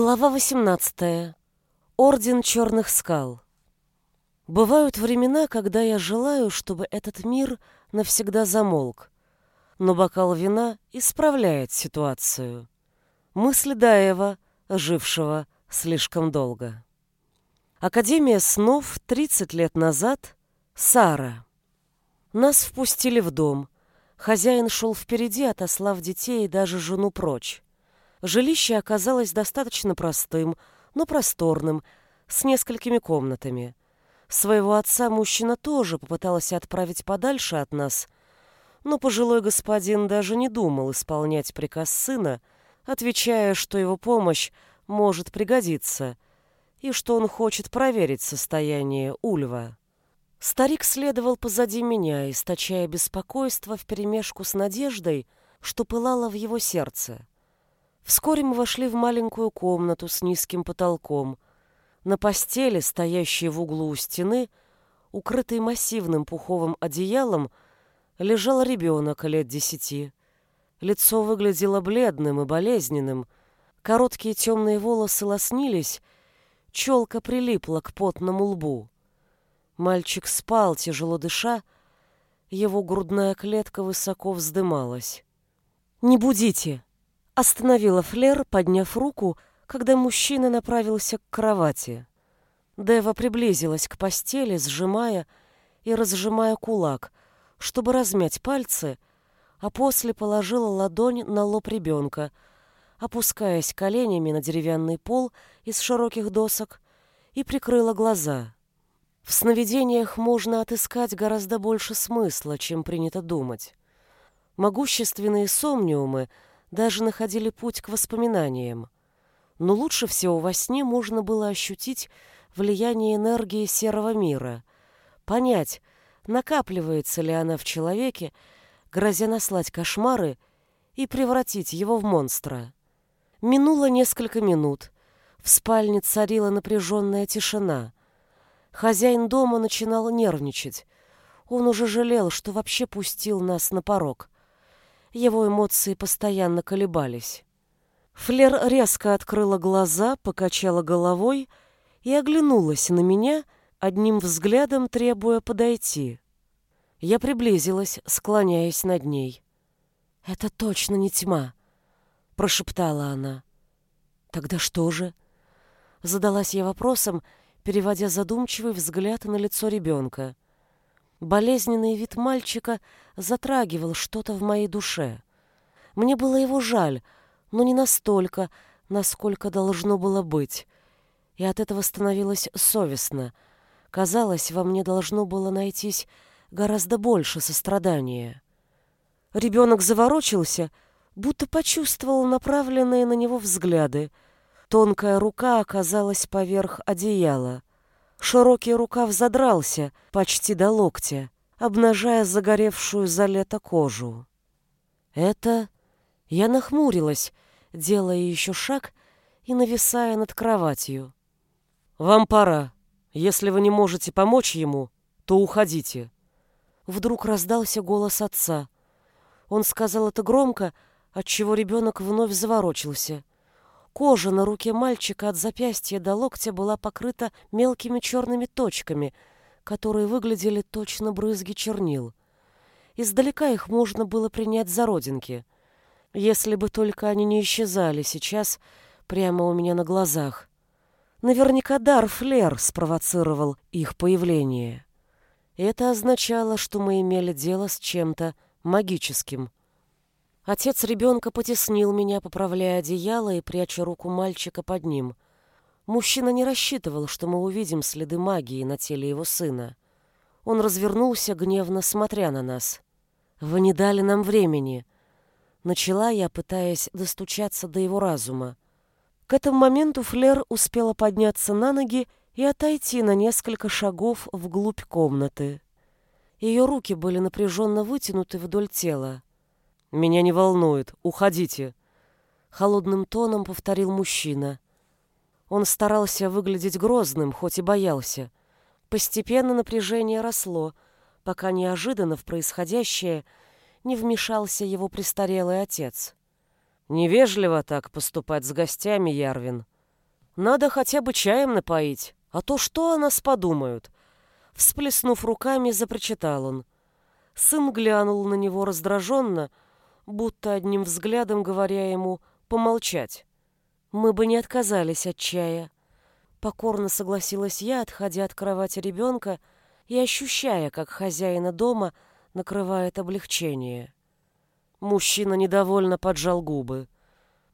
Глава 18. Орден черных скал. Бывают времена, когда я желаю, чтобы этот мир навсегда замолк. Но бокал вина исправляет ситуацию. Мысли Даева, жившего слишком долго. Академия снов 30 лет назад. Сара. Нас впустили в дом. Хозяин шел впереди, отослав детей и даже жену прочь. Жилище оказалось достаточно простым, но просторным, с несколькими комнатами. Своего отца мужчина тоже попытался отправить подальше от нас, но пожилой господин даже не думал исполнять приказ сына, отвечая, что его помощь может пригодиться и что он хочет проверить состояние Ульва. Старик следовал позади меня, источая беспокойство вперемешку с надеждой, что пылало в его сердце. Вскоре мы вошли в маленькую комнату с низким потолком. На постели, стоящей в углу у стены, укрытый массивным пуховым одеялом, лежал ребенок лет десяти. Лицо выглядело бледным и болезненным, короткие темные волосы лоснились, челка прилипла к потному лбу. Мальчик спал, тяжело дыша, его грудная клетка высоко вздымалась. «Не будите!» Остановила Флер, подняв руку, когда мужчина направился к кровати. Дева приблизилась к постели, сжимая и разжимая кулак, чтобы размять пальцы, а после положила ладонь на лоб ребенка, опускаясь коленями на деревянный пол из широких досок и прикрыла глаза. В сновидениях можно отыскать гораздо больше смысла, чем принято думать. Могущественные сомниумы — даже находили путь к воспоминаниям. Но лучше всего во сне можно было ощутить влияние энергии серого мира, понять, накапливается ли она в человеке, грозя наслать кошмары и превратить его в монстра. Минуло несколько минут. В спальне царила напряженная тишина. Хозяин дома начинал нервничать. Он уже жалел, что вообще пустил нас на порог. Его эмоции постоянно колебались. Флер резко открыла глаза, покачала головой и оглянулась на меня, одним взглядом требуя подойти. Я приблизилась, склоняясь над ней. «Это точно не тьма», — прошептала она. «Тогда что же?» Задалась я вопросом, переводя задумчивый взгляд на лицо ребенка. Болезненный вид мальчика затрагивал что-то в моей душе. Мне было его жаль, но не настолько, насколько должно было быть. И от этого становилось совестно. Казалось, во мне должно было найтись гораздо больше сострадания. Ребенок заворочился, будто почувствовал направленные на него взгляды. Тонкая рука оказалась поверх одеяла. Широкий рукав задрался почти до локтя, обнажая загоревшую за лето кожу. Это... Я нахмурилась, делая еще шаг и нависая над кроватью. «Вам пора. Если вы не можете помочь ему, то уходите». Вдруг раздался голос отца. Он сказал это громко, отчего ребенок вновь заворочился. Кожа на руке мальчика от запястья до локтя была покрыта мелкими черными точками, которые выглядели точно брызги чернил. Издалека их можно было принять за родинки, если бы только они не исчезали сейчас прямо у меня на глазах. Наверняка дар Флер спровоцировал их появление. Это означало, что мы имели дело с чем-то магическим. Отец ребенка потеснил меня, поправляя одеяло и пряча руку мальчика под ним. Мужчина не рассчитывал, что мы увидим следы магии на теле его сына. Он развернулся, гневно смотря на нас. «Вы не дали нам времени», — начала я, пытаясь достучаться до его разума. К этому моменту Флер успела подняться на ноги и отойти на несколько шагов вглубь комнаты. Ее руки были напряженно вытянуты вдоль тела. «Меня не волнует. Уходите!» Холодным тоном повторил мужчина. Он старался выглядеть грозным, хоть и боялся. Постепенно напряжение росло, пока неожиданно в происходящее не вмешался его престарелый отец. «Невежливо так поступать с гостями, Ярвин. Надо хотя бы чаем напоить, а то что о нас подумают?» Всплеснув руками, запрочитал он. Сын глянул на него раздраженно, будто одним взглядом говоря ему помолчать. «Мы бы не отказались от чая», — покорно согласилась я, отходя от кровати ребенка и ощущая, как хозяина дома накрывает облегчение. Мужчина недовольно поджал губы.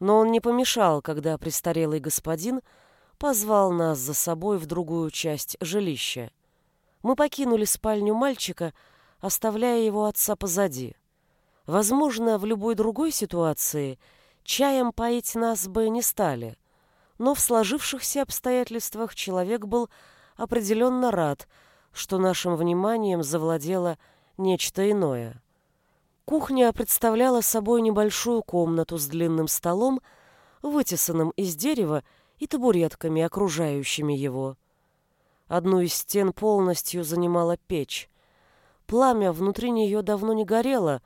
Но он не помешал, когда престарелый господин позвал нас за собой в другую часть жилища. Мы покинули спальню мальчика, оставляя его отца позади. Возможно, в любой другой ситуации чаем поить нас бы не стали, но в сложившихся обстоятельствах человек был определенно рад, что нашим вниманием завладело нечто иное. Кухня представляла собой небольшую комнату с длинным столом, вытесанным из дерева и табуретками, окружающими его. Одну из стен полностью занимала печь. Пламя внутри нее давно не горело,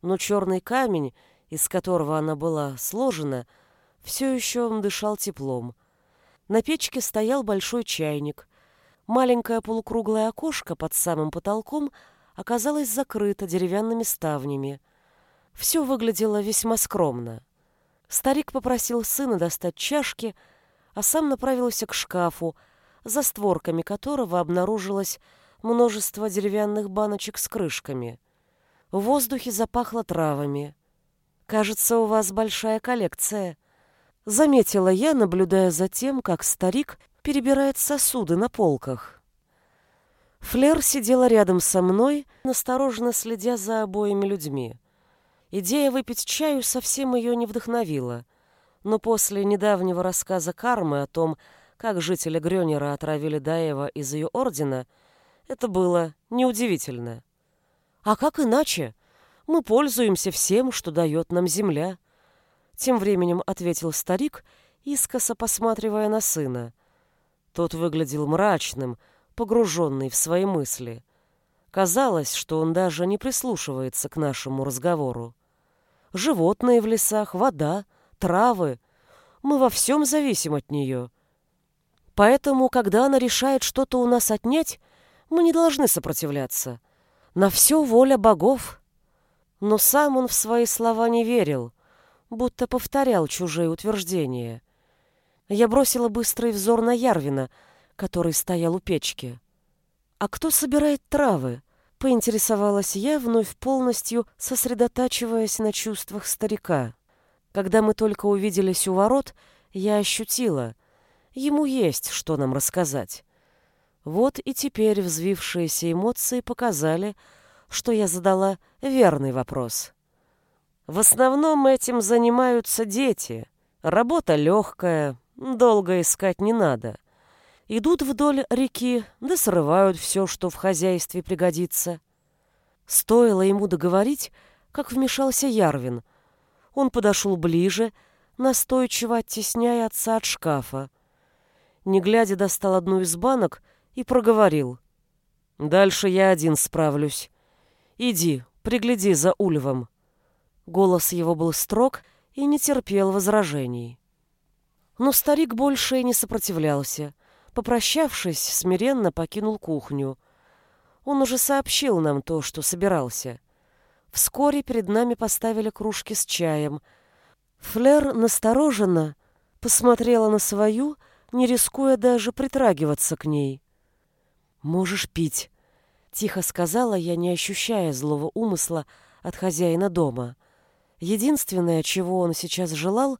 но черный камень, из которого она была сложена, все еще дышал теплом. На печке стоял большой чайник. Маленькое полукруглое окошко под самым потолком — оказалась закрыта деревянными ставнями. Все выглядело весьма скромно. Старик попросил сына достать чашки, а сам направился к шкафу, за створками которого обнаружилось множество деревянных баночек с крышками. В воздухе запахло травами. «Кажется, у вас большая коллекция», — заметила я, наблюдая за тем, как старик перебирает сосуды на полках. Флер сидела рядом со мной, настороженно следя за обоими людьми. Идея выпить чаю совсем ее не вдохновила, но после недавнего рассказа Кармы о том, как жители Грёнера отравили Даева из ее ордена, это было неудивительно. А как иначе? Мы пользуемся всем, что дает нам земля. Тем временем ответил старик, искоса посматривая на сына. Тот выглядел мрачным, погруженный в свои мысли. Казалось, что он даже не прислушивается к нашему разговору. Животные в лесах, вода, травы. Мы во всем зависим от нее. Поэтому, когда она решает что-то у нас отнять, мы не должны сопротивляться. На все воля богов. Но сам он в свои слова не верил, будто повторял чужие утверждения. Я бросила быстрый взор на Ярвина — который стоял у печки. «А кто собирает травы?» — поинтересовалась я, вновь полностью сосредотачиваясь на чувствах старика. Когда мы только увиделись у ворот, я ощутила, ему есть что нам рассказать. Вот и теперь взвившиеся эмоции показали, что я задала верный вопрос. В основном этим занимаются дети. Работа легкая, долго искать не надо. Идут вдоль реки, да срывают все, что в хозяйстве пригодится. Стоило ему договорить, как вмешался Ярвин. Он подошел ближе, настойчиво оттесняя отца от шкафа. Не глядя, достал одну из банок и проговорил. «Дальше я один справлюсь. Иди, пригляди за Ульвом». Голос его был строг и не терпел возражений. Но старик больше и не сопротивлялся. Попрощавшись, смиренно покинул кухню. Он уже сообщил нам то, что собирался. Вскоре перед нами поставили кружки с чаем. Флер настороженно посмотрела на свою, не рискуя даже притрагиваться к ней. «Можешь пить», — тихо сказала я, не ощущая злого умысла от хозяина дома. Единственное, чего он сейчас желал,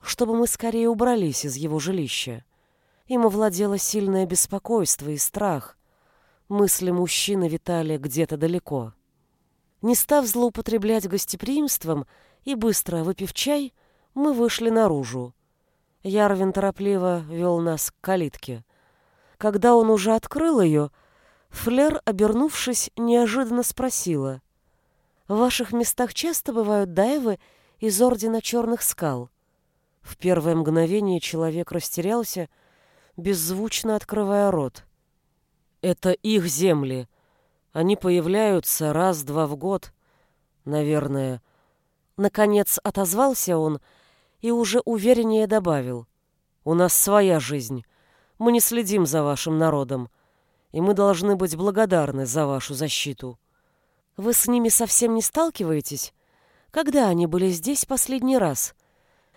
чтобы мы скорее убрались из его жилища. Им овладело сильное беспокойство и страх. Мысли мужчины витали где-то далеко. Не став злоупотреблять гостеприимством и быстро выпив чай, мы вышли наружу. Ярвин торопливо вел нас к калитке. Когда он уже открыл ее, Флер, обернувшись, неожиданно спросила. «В ваших местах часто бывают дайвы из Ордена Черных Скал?» В первое мгновение человек растерялся, беззвучно открывая рот. «Это их земли. Они появляются раз-два в год, наверное». Наконец отозвался он и уже увереннее добавил. У нас своя жизнь. Мы не следим за вашим народом, и мы должны быть благодарны за вашу защиту. Вы с ними совсем не сталкиваетесь? Когда они были здесь последний раз?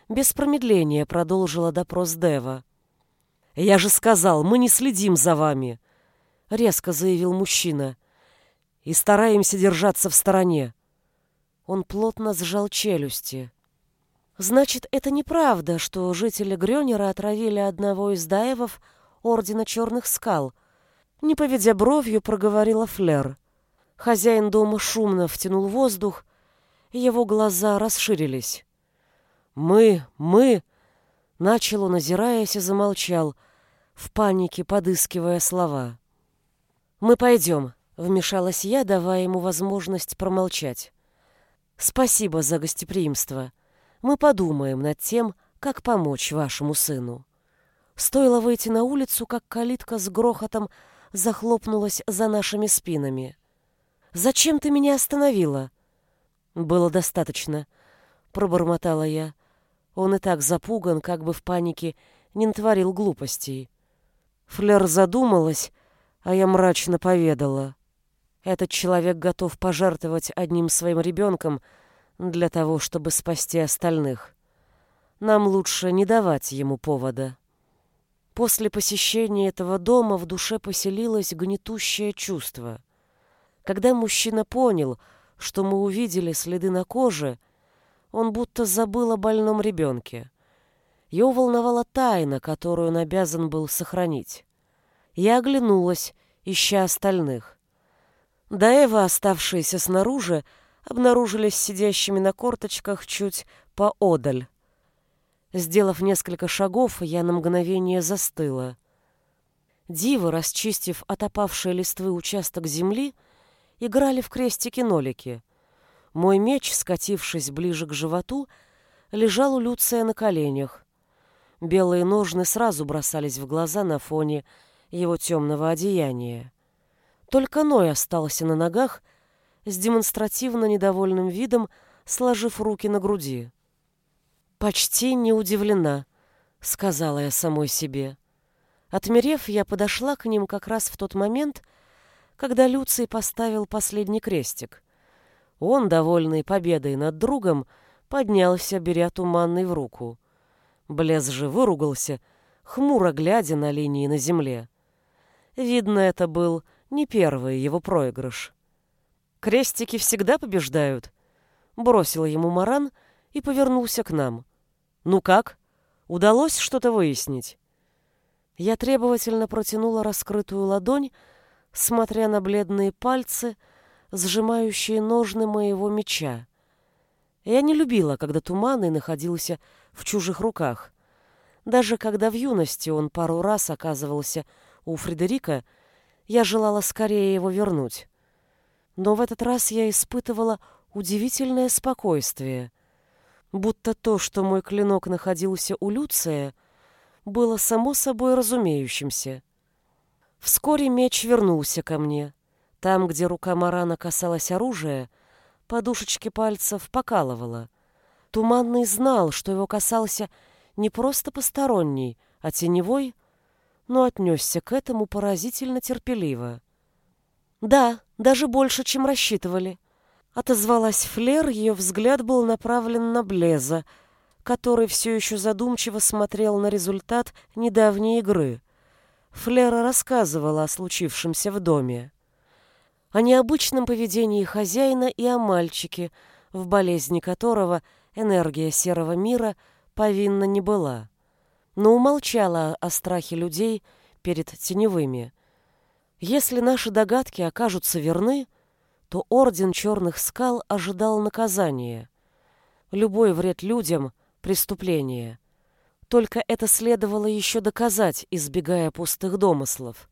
Без промедления продолжила допрос Дева. Я же сказал, мы не следим за вами, резко заявил мужчина. И стараемся держаться в стороне. Он плотно сжал челюсти. Значит, это неправда, что жители Грёнера отравили одного из даевов Ордена Черных Скал. Не поведя бровью, проговорила Флер. Хозяин дома шумно втянул воздух, его глаза расширились. «Мы, мы!» Начал он, озираясь, и замолчал, в панике подыскивая слова. «Мы пойдем», — вмешалась я, давая ему возможность промолчать. «Спасибо за гостеприимство. Мы подумаем над тем, как помочь вашему сыну». Стоило выйти на улицу, как калитка с грохотом захлопнулась за нашими спинами. «Зачем ты меня остановила?» «Было достаточно», — пробормотала я. Он и так запуган, как бы в панике не натворил глупостей. Флер задумалась, а я мрачно поведала. Этот человек готов пожертвовать одним своим ребенком для того, чтобы спасти остальных. Нам лучше не давать ему повода. После посещения этого дома в душе поселилось гнетущее чувство. Когда мужчина понял, что мы увидели следы на коже, он будто забыл о больном ребенке. Его волновала тайна, которую он обязан был сохранить. Я оглянулась, ища остальных. Даева, оставшиеся снаружи, обнаружились сидящими на корточках чуть поодаль. Сделав несколько шагов, я на мгновение застыла. Дивы, расчистив от опавшей листвы участок земли, играли в крестики-нолики. Мой меч, скатившись ближе к животу, лежал у Люция на коленях. Белые ножны сразу бросались в глаза на фоне его темного одеяния. Только Ной остался на ногах, с демонстративно недовольным видом, сложив руки на груди. «Почти не удивлена», — сказала я самой себе. Отмерев, я подошла к ним как раз в тот момент, когда Люций поставил последний крестик. Он, довольный победой над другом, поднялся, беря туманный в руку. Блез же выругался, хмуро глядя на линии на земле. Видно, это был не первый его проигрыш. «Крестики всегда побеждают», — бросил ему Маран и повернулся к нам. «Ну как? Удалось что-то выяснить?» Я требовательно протянула раскрытую ладонь, смотря на бледные пальцы, сжимающие ножны моего меча. Я не любила, когда Туманный находился в чужих руках. Даже когда в юности он пару раз оказывался у Фредерика, я желала скорее его вернуть. Но в этот раз я испытывала удивительное спокойствие, будто то, что мой клинок находился у Люция, было само собой разумеющимся. Вскоре меч вернулся ко мне. Там, где рука Марана касалась оружия, подушечки пальцев покалывала. Туманный знал, что его касался не просто посторонний, а теневой, но отнесся к этому поразительно терпеливо. «Да, даже больше, чем рассчитывали», — отозвалась Флер, ее взгляд был направлен на Блеза, который все еще задумчиво смотрел на результат недавней игры. Флера рассказывала о случившемся в доме. О необычном поведении хозяина и о мальчике, в болезни которого энергия серого мира повинна не была но умолчала о страхе людей перед теневыми. Если наши догадки окажутся верны, то Орден Черных Скал ожидал наказания. Любой вред людям — преступление. Только это следовало еще доказать, избегая пустых домыслов.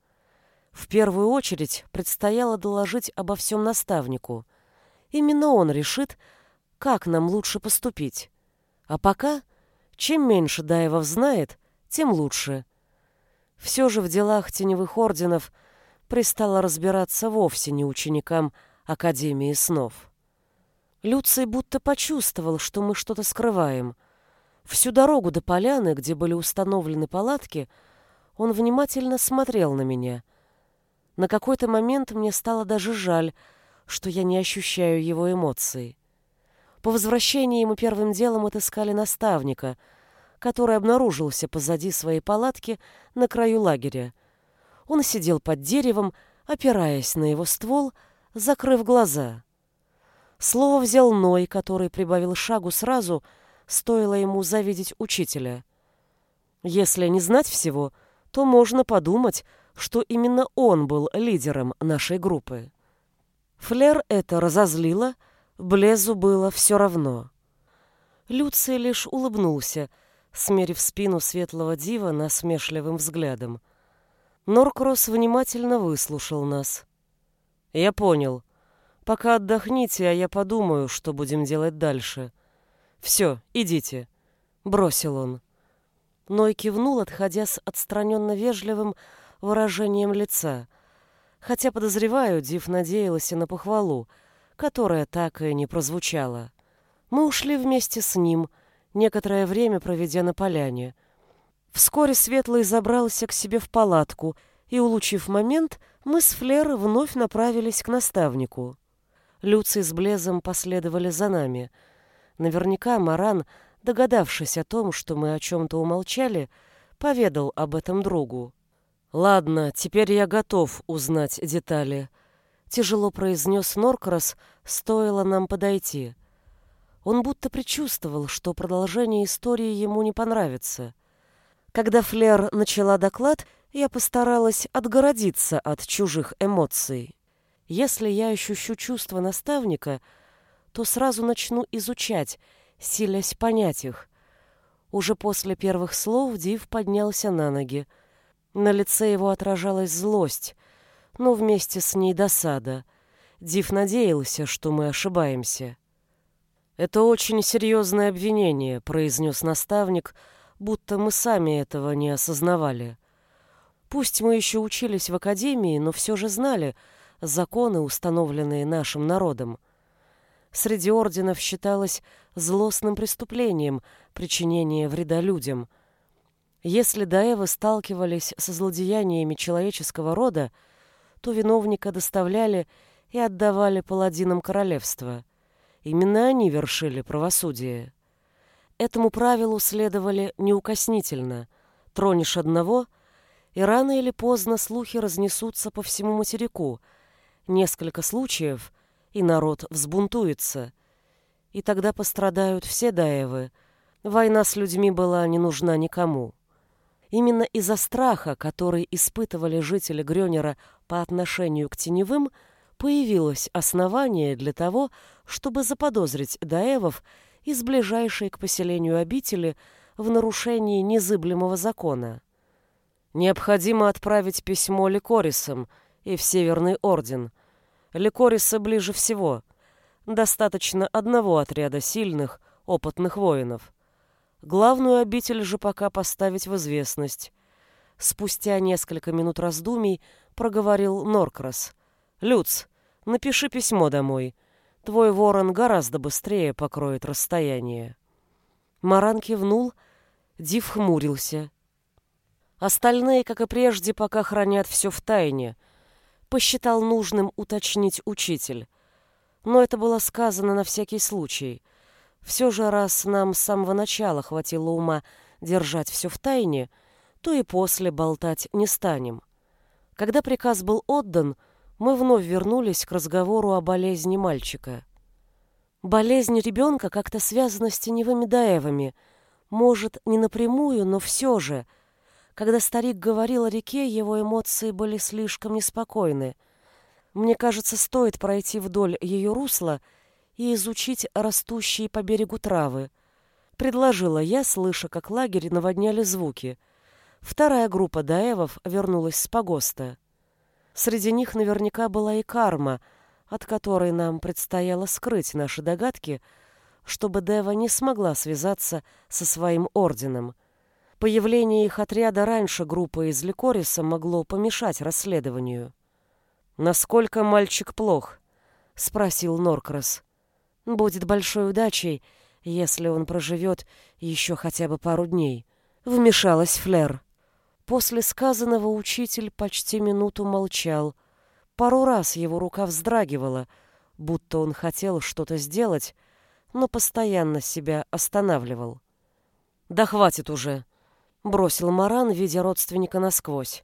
В первую очередь предстояло доложить обо всем наставнику. Именно он решит, как нам лучше поступить. А пока чем меньше Даевов знает, тем лучше. Все же в делах теневых орденов пристало разбираться вовсе не ученикам Академии снов. Люций будто почувствовал, что мы что-то скрываем. Всю дорогу до поляны, где были установлены палатки, он внимательно смотрел на меня. На какой-то момент мне стало даже жаль, что я не ощущаю его эмоций. По возвращении мы первым делом отыскали наставника, который обнаружился позади своей палатки на краю лагеря. Он сидел под деревом, опираясь на его ствол, закрыв глаза. Слово взял Ной, который прибавил шагу сразу, стоило ему завидеть учителя. Если не знать всего, то можно подумать, что именно он был лидером нашей группы. Флер это разозлило, Блезу было все равно. Люций лишь улыбнулся, смерив спину светлого дива насмешливым взглядом. Норкросс внимательно выслушал нас. «Я понял. Пока отдохните, а я подумаю, что будем делать дальше. Все, идите», — бросил он. Ной кивнул, отходя с отстраненно вежливым выражением лица. Хотя, подозреваю, Див надеялась и на похвалу, которая так и не прозвучала. Мы ушли вместе с ним, некоторое время проведя на поляне. Вскоре Светлый забрался к себе в палатку, и, улучив момент, мы с Флер вновь направились к наставнику. Люций с Блезом последовали за нами. Наверняка Маран, догадавшись о том, что мы о чем-то умолчали, поведал об этом другу. «Ладно, теперь я готов узнать детали», — тяжело произнес Норкрас, стоило нам подойти. Он будто предчувствовал, что продолжение истории ему не понравится. Когда Флер начала доклад, я постаралась отгородиться от чужих эмоций. Если я ощущу чувства наставника, то сразу начну изучать, силясь понять их. Уже после первых слов Див поднялся на ноги. На лице его отражалась злость, но вместе с ней досада. Див надеялся, что мы ошибаемся. «Это очень серьезное обвинение», — произнес наставник, будто мы сами этого не осознавали. Пусть мы еще учились в академии, но все же знали законы, установленные нашим народом. Среди орденов считалось злостным преступлением причинение вреда людям — если даэвы сталкивались со злодеяниями человеческого рода, то виновника доставляли и отдавали паладинам королевства. Именно они вершили правосудие. Этому правилу следовали неукоснительно. Тронешь одного, и рано или поздно слухи разнесутся по всему материку. Несколько случаев, и народ взбунтуется. И тогда пострадают все даевы. Война с людьми была не нужна никому. Именно из-за страха, который испытывали жители Грёнера по отношению к теневым, появилось основание для того, чтобы заподозрить даевов из ближайшей к поселению обители в нарушении незыблемого закона. Необходимо отправить письмо Ликорисам и в Северный Орден. Ликорисы ближе всего. Достаточно одного отряда сильных, опытных воинов. Главную обитель же пока поставить в известность. Спустя несколько минут раздумий проговорил Норкрас. «Люц, напиши письмо домой. Твой ворон гораздо быстрее покроет расстояние». Маран кивнул, Див хмурился. Остальные, как и прежде, пока хранят все в тайне. Посчитал нужным уточнить учитель. Но это было сказано на всякий случай. Все же, раз нам с самого начала хватило ума держать все в тайне, то и после болтать не станем. Когда приказ был отдан, мы вновь вернулись к разговору о болезни мальчика. Болезнь ребенка как-то связана с теневыми даевами. Может, не напрямую, но все же. Когда старик говорил о реке, его эмоции были слишком неспокойны. Мне кажется, стоит пройти вдоль ее русла — и изучить растущие по берегу травы. Предложила я, слыша, как лагерь наводняли звуки. Вторая группа даевов вернулась с погоста. Среди них наверняка была и карма, от которой нам предстояло скрыть наши догадки, чтобы Дева не смогла связаться со своим орденом. Появление их отряда раньше группы из Ликориса могло помешать расследованию. «Насколько мальчик плох?» — спросил Норкрас. Будет большой удачей, если он проживет еще хотя бы пару дней. Вмешалась Флер. После сказанного учитель почти минуту молчал. Пару раз его рука вздрагивала, будто он хотел что-то сделать, но постоянно себя останавливал. «Да хватит уже!» — бросил Маран, видя родственника насквозь.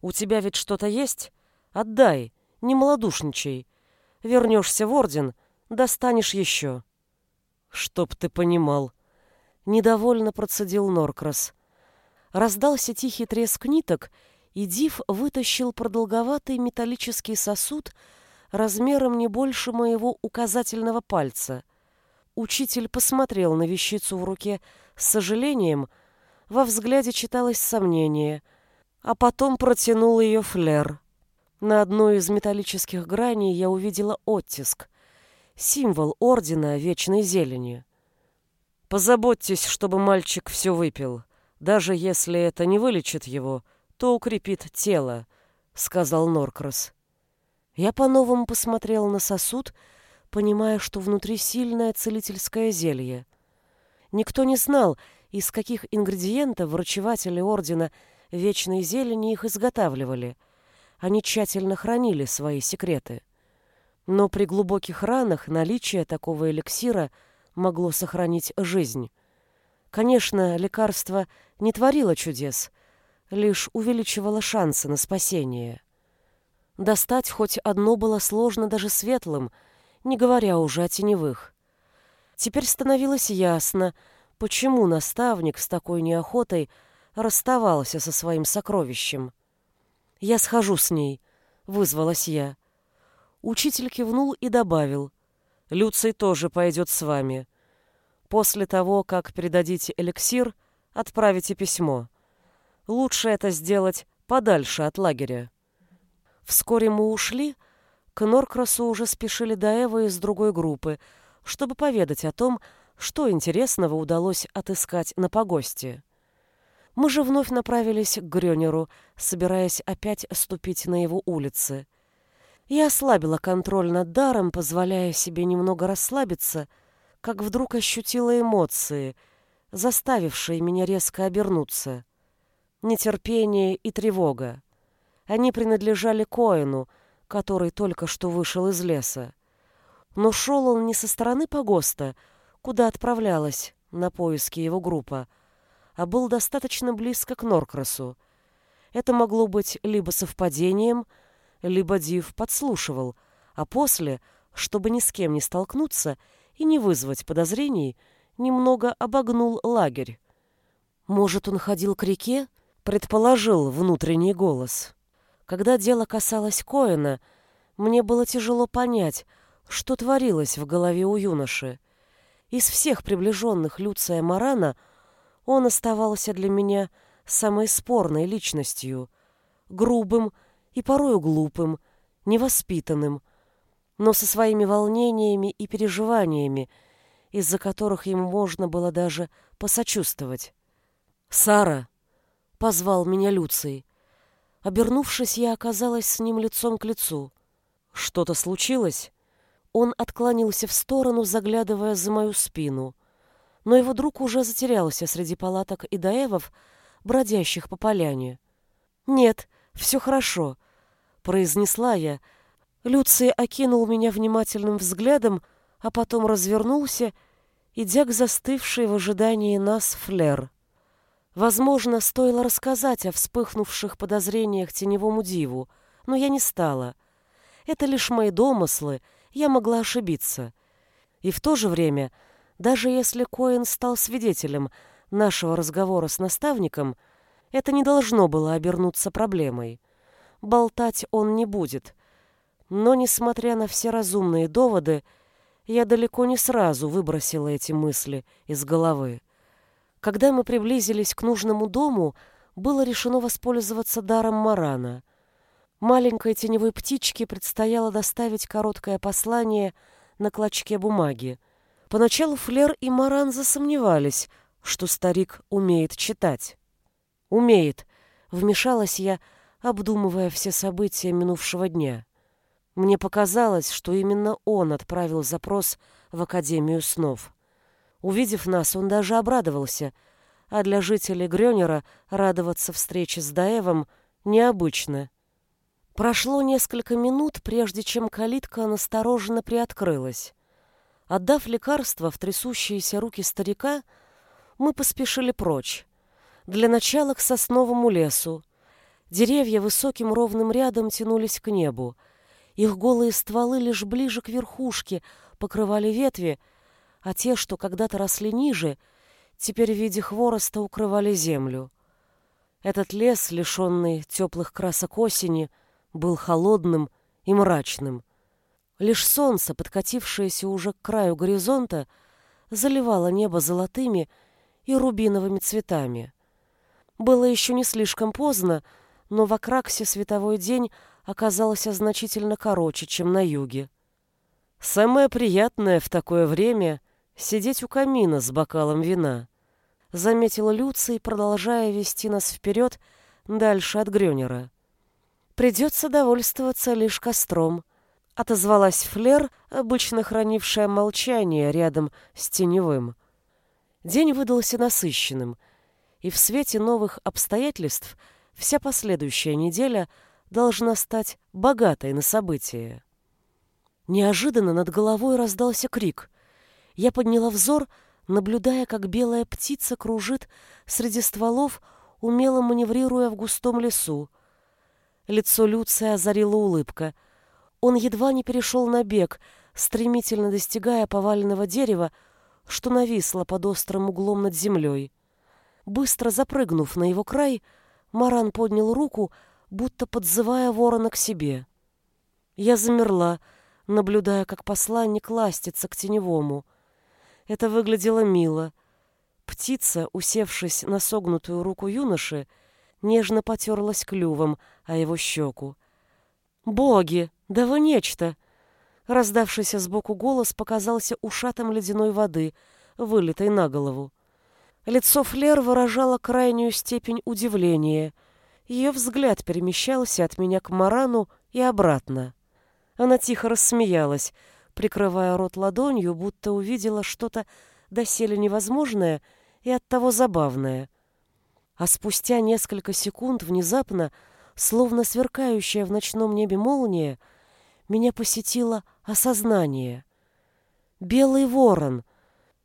«У тебя ведь что-то есть? Отдай, не малодушничай. Вернешься в орден, достанешь еще». «Чтоб ты понимал!» — недовольно процедил Норкрас. Раздался тихий треск ниток, и Див вытащил продолговатый металлический сосуд размером не больше моего указательного пальца. Учитель посмотрел на вещицу в руке с сожалением, во взгляде читалось сомнение, а потом протянул ее флер. На одной из металлических граней я увидела оттиск, символ ордена вечной зелени. «Позаботьтесь, чтобы мальчик все выпил», даже если это не вылечит его, то укрепит тело, сказал Норкрас. Я по-новому посмотрел на сосуд, понимая, что внутри сильное целительское зелье. Никто не знал, из каких ингредиентов врачеватели Ордена Вечной Зелени их изготавливали. Они тщательно хранили свои секреты. Но при глубоких ранах наличие такого эликсира могло сохранить жизнь. Конечно, лекарство не творило чудес, лишь увеличивало шансы на спасение. Достать хоть одно было сложно даже светлым, не говоря уже о теневых. Теперь становилось ясно, почему наставник с такой неохотой расставался со своим сокровищем. «Я схожу с ней», — вызвалась я. Учитель кивнул и добавил. «Люций тоже пойдет с вами. После того, как передадите эликсир, отправите письмо. Лучше это сделать подальше от лагеря. Вскоре мы ушли. К Норкрасу уже спешили Даева из другой группы, чтобы поведать о том, что интересного удалось отыскать на погосте. Мы же вновь направились к Грёнеру, собираясь опять ступить на его улицы. Я ослабила контроль над даром, позволяя себе немного расслабиться — как вдруг ощутила эмоции, заставившие меня резко обернуться. Нетерпение и тревога. Они принадлежали Коину, который только что вышел из леса. Но шел он не со стороны погоста, куда отправлялась на поиски его группа, а был достаточно близко к Норкрасу. Это могло быть либо совпадением, либо Див подслушивал, а после, чтобы ни с кем не столкнуться, и не вызвать подозрений, немного обогнул лагерь. Может, он ходил к реке? Предположил внутренний голос. Когда дело касалось Коэна, мне было тяжело понять, что творилось в голове у юноши. Из всех приближенных Люция Марана он оставался для меня самой спорной личностью, грубым и порою глупым, невоспитанным, но со своими волнениями и переживаниями, из-за которых ему можно было даже посочувствовать. «Сара!» — позвал меня Люций. Обернувшись, я оказалась с ним лицом к лицу. «Что-то случилось?» Он отклонился в сторону, заглядывая за мою спину. Но его друг уже затерялся среди палаток и даевов, бродящих по поляне. «Нет, все хорошо», — произнесла я, — Люций окинул меня внимательным взглядом, а потом развернулся, идя к застывшей в ожидании нас флер. Возможно, стоило рассказать о вспыхнувших подозрениях теневому диву, но я не стала. Это лишь мои домыслы, я могла ошибиться. И в то же время, даже если Коэн стал свидетелем нашего разговора с наставником, это не должно было обернуться проблемой. Болтать он не будет, но, несмотря на все разумные доводы, я далеко не сразу выбросила эти мысли из головы. Когда мы приблизились к нужному дому, было решено воспользоваться даром Марана. Маленькой теневой птичке предстояло доставить короткое послание на клочке бумаги. Поначалу Флер и Маран засомневались, что старик умеет читать. «Умеет», — вмешалась я, обдумывая все события минувшего дня. Мне показалось, что именно он отправил запрос в Академию снов. Увидев нас, он даже обрадовался, а для жителей Грёнера радоваться встрече с Даевом необычно. Прошло несколько минут, прежде чем калитка настороженно приоткрылась. Отдав лекарство в трясущиеся руки старика, мы поспешили прочь. Для начала к сосновому лесу. Деревья высоким ровным рядом тянулись к небу. Их голые стволы лишь ближе к верхушке покрывали ветви, а те, что когда-то росли ниже, теперь в виде хвороста укрывали землю. Этот лес, лишенный теплых красок осени, был холодным и мрачным. Лишь солнце, подкатившееся уже к краю горизонта, заливало небо золотыми и рубиновыми цветами. Было еще не слишком поздно, но в Акраксе световой день оказался значительно короче, чем на юге. Самое приятное в такое время — сидеть у камина с бокалом вина, заметила Люций, продолжая вести нас вперед дальше от Грёнера. Придется довольствоваться лишь костром — отозвалась Флер, обычно хранившая молчание рядом с теневым. День выдался насыщенным, и в свете новых обстоятельств вся последующая неделя должна стать богатой на события. Неожиданно над головой раздался крик. Я подняла взор, наблюдая, как белая птица кружит среди стволов, умело маневрируя в густом лесу. Лицо Люция озарила улыбка — он едва не перешел на бег, стремительно достигая поваленного дерева, что нависло под острым углом над землей. Быстро запрыгнув на его край, Маран поднял руку, будто подзывая ворона к себе. Я замерла, наблюдая, как посланник ластится к теневому. Это выглядело мило. Птица, усевшись на согнутую руку юноши, нежно потерлась клювом о его щеку. «Боги!» «Да вы нечто!» Раздавшийся сбоку голос показался ушатом ледяной воды, вылитой на голову. Лицо Флер выражало крайнюю степень удивления. Ее взгляд перемещался от меня к Марану и обратно. Она тихо рассмеялась, прикрывая рот ладонью, будто увидела что-то доселе невозможное и оттого забавное. А спустя несколько секунд внезапно, словно сверкающая в ночном небе молния, меня посетило осознание. Белый ворон.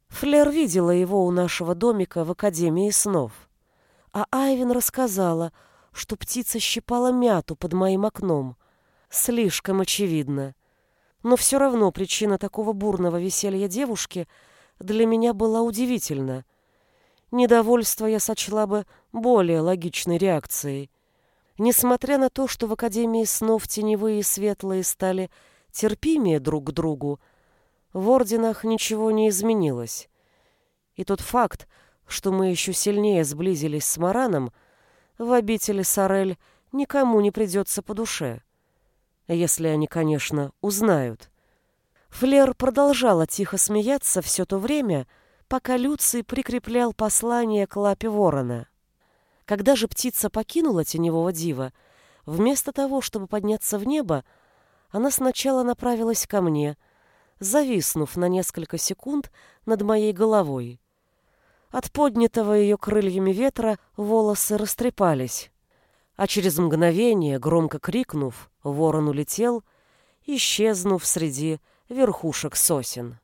Флер видела его у нашего домика в Академии снов. А Айвин рассказала, что птица щипала мяту под моим окном. Слишком очевидно. Но все равно причина такого бурного веселья девушки для меня была удивительна. Недовольство я сочла бы более логичной реакцией. Несмотря на то, что в Академии снов теневые и светлые стали терпимее друг к другу, в орденах ничего не изменилось. И тот факт, что мы еще сильнее сблизились с Мараном, в обители Сорель никому не придется по душе. Если они, конечно, узнают. Флер продолжала тихо смеяться все то время, пока Люций прикреплял послание к лапе ворона. Когда же птица покинула теневого дива, вместо того, чтобы подняться в небо, она сначала направилась ко мне, зависнув на несколько секунд над моей головой. От поднятого ее крыльями ветра волосы растрепались, а через мгновение, громко крикнув, ворон улетел, исчезнув среди верхушек сосен.